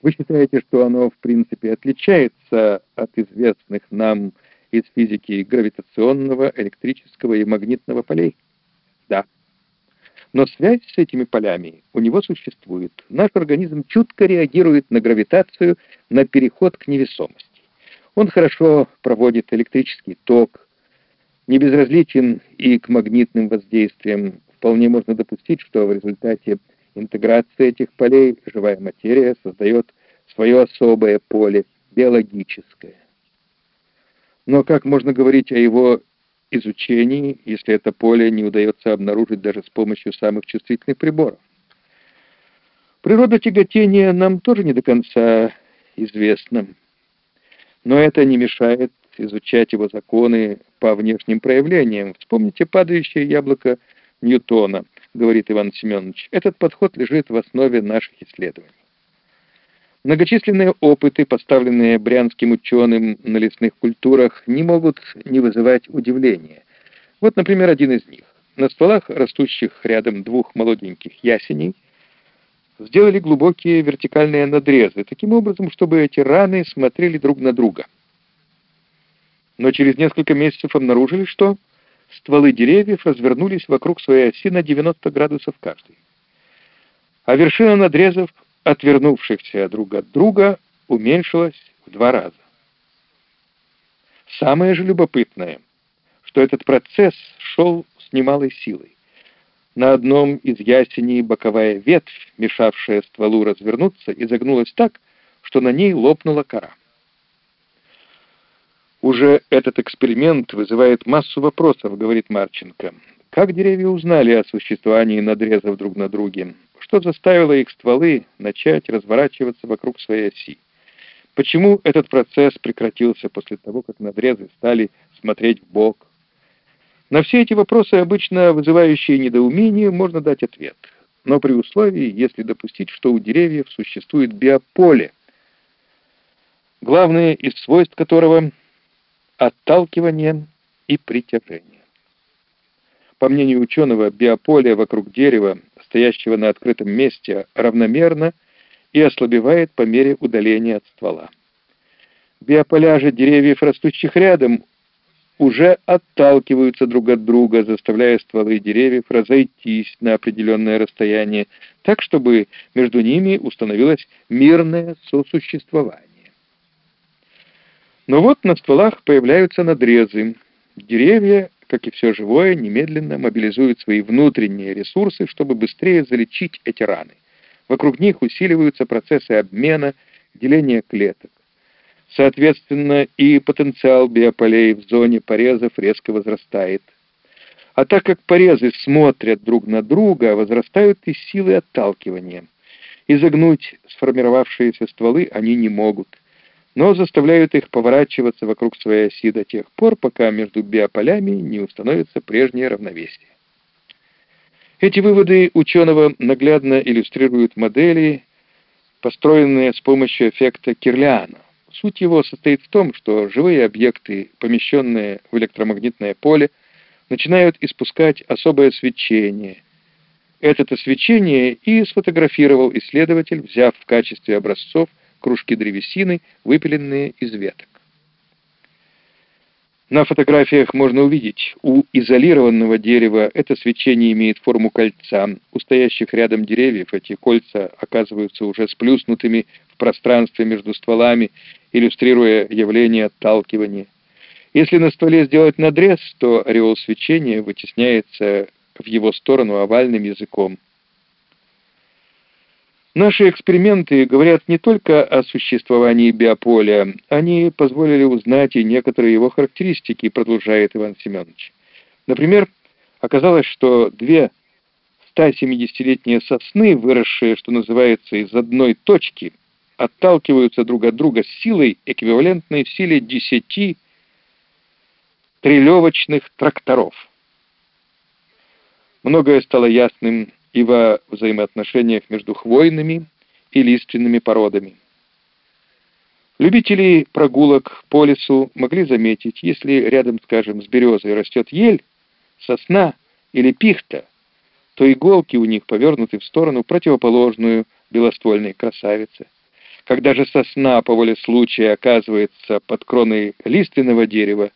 Вы считаете, что оно, в принципе, отличается от известных нам из физики гравитационного, электрического и магнитного полей? Да. Но связь с этими полями у него существует. Наш организм чутко реагирует на гравитацию, на переход к невесомости. Он хорошо проводит электрический ток, не безразличен и к магнитным воздействиям. Вполне можно допустить, что в результате интеграции этих полей живая материя создает свое особое поле, биологическое. Но как можно говорить о его изучении, если это поле не удается обнаружить даже с помощью самых чувствительных приборов? Природа тяготения нам тоже не до конца известна, но это не мешает изучать его законы по внешним проявлениям. Вспомните падающее яблоко Ньютона, говорит Иван Семенович. Этот подход лежит в основе наших исследований. Многочисленные опыты, поставленные брянским ученым на лесных культурах, не могут не вызывать удивления. Вот, например, один из них. На стволах, растущих рядом двух молоденьких ясеней, сделали глубокие вертикальные надрезы, таким образом, чтобы эти раны смотрели друг на друга. Но через несколько месяцев обнаружили, что стволы деревьев развернулись вокруг своей оси на 90 градусов каждый. А вершина надрезов отвернувшихся друг от друга уменьшилось в два раза. Самое же любопытное, что этот процесс шел с немалой силой. На одном из ясеней боковая ветвь, мешавшая стволу развернуться, изогнулась так, что на ней лопнула кора. «Уже этот эксперимент вызывает массу вопросов», — говорит Марченко. «Как деревья узнали о существовании надрезов друг на друге? Что заставило их стволы начать разворачиваться вокруг своей оси? Почему этот процесс прекратился после того, как надрезы стали смотреть в бок? На все эти вопросы, обычно вызывающие недоумение, можно дать ответ. Но при условии, если допустить, что у деревьев существует биополе, главное из свойств которого — отталкивание и притяжение. По мнению ученого, биополе вокруг дерева стоящего на открытом месте, равномерно и ослабевает по мере удаления от ствола. Биополя же деревьев, растущих рядом, уже отталкиваются друг от друга, заставляя стволы деревьев разойтись на определенное расстояние, так, чтобы между ними установилось мирное сосуществование. Но вот на стволах появляются надрезы. Деревья как и все живое, немедленно мобилизуют свои внутренние ресурсы, чтобы быстрее залечить эти раны. Вокруг них усиливаются процессы обмена, деления клеток. Соответственно, и потенциал биополей в зоне порезов резко возрастает. А так как порезы смотрят друг на друга, возрастают и силы отталкивания. Изогнуть сформировавшиеся стволы они не могут но заставляют их поворачиваться вокруг своей оси до тех пор, пока между биополями не установится прежнее равновесие. Эти выводы ученого наглядно иллюстрируют модели, построенные с помощью эффекта Кирлиана. Суть его состоит в том, что живые объекты, помещенные в электромагнитное поле, начинают испускать особое свечение. Это свечение и сфотографировал исследователь, взяв в качестве образцов кружки древесины, выпиленные из веток. На фотографиях можно увидеть, у изолированного дерева это свечение имеет форму кольца, у стоящих рядом деревьев эти кольца оказываются уже сплюснутыми в пространстве между стволами, иллюстрируя явление отталкивания. Если на стволе сделать надрез, то ореол свечения вытесняется в его сторону овальным языком. Наши эксперименты говорят не только о существовании биополя, они позволили узнать и некоторые его характеристики, продолжает Иван Семенович. Например, оказалось, что две 170-летние сосны, выросшие, что называется, из одной точки, отталкиваются друг от друга с силой, эквивалентной силе 10 трилевочных тракторов. Многое стало ясным и во взаимоотношениях между хвойными и лиственными породами. Любители прогулок по лесу могли заметить, если рядом, скажем, с березой растет ель, сосна или пихта, то иголки у них повернуты в сторону противоположную белоствольной красавице. Когда же сосна по воле случая оказывается под кроной лиственного дерева,